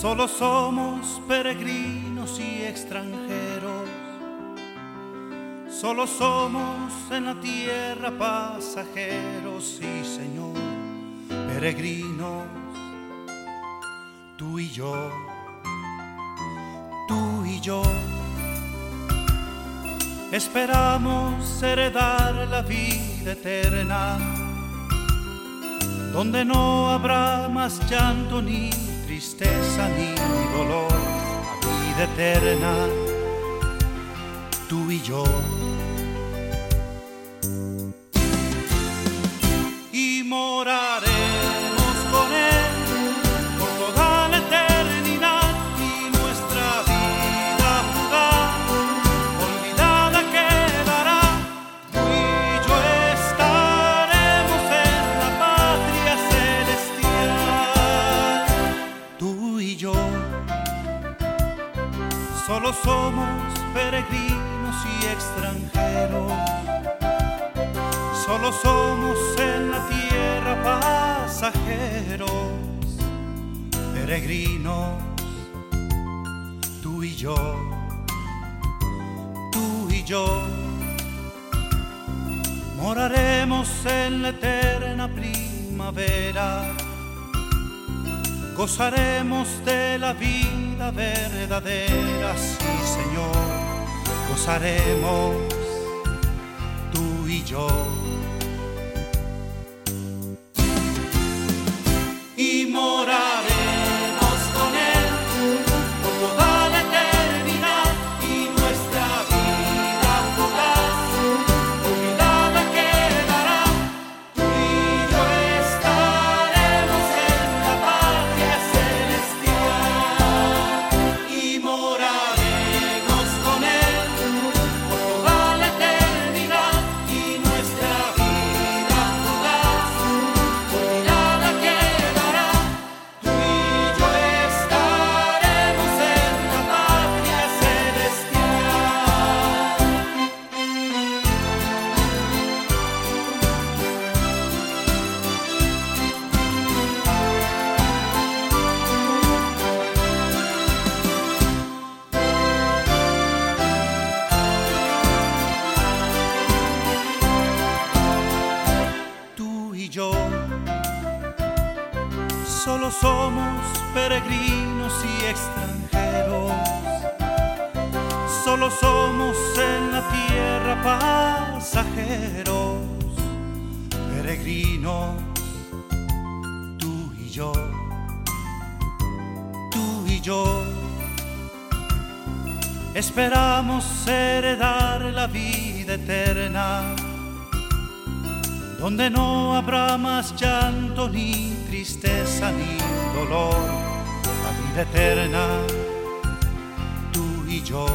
Solo somos peregrinos y extranjeros. Solo somos en la tierra pasajeros, sí Señor, peregrinos, tú y yo, tú y yo. Esperamos heredar la vida eterna, donde no habrá más llanto ni tristeza ni dolor, la vida eterna, tú y yo. Y moraremos solo somos peregrinos y extranjeros. Solo somos en la tierra pasajeros, peregrinos, tú y yo, tú y yo. Moraremos en la eterna primavera, gozaremos de la vida verdadera, sí Señor, gozaremos tú y yo. Solo somos peregrinos y extranjeros. Solo somos en la tierra pasajeros, peregrinos, tú y yo, tú y yo. Esperamos heredar la vida eterna donde no habrá más llanto ni tristeza ni dolor, la vida eterna, tú y yo.